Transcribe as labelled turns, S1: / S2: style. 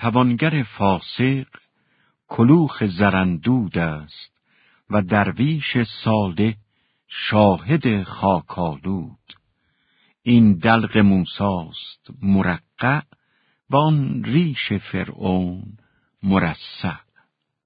S1: توانگر فاسق کلوخ زرندود است و درویش ساله شاهد خاکالود این دلق موساست مرقع و آن ریش فرعون مرصع.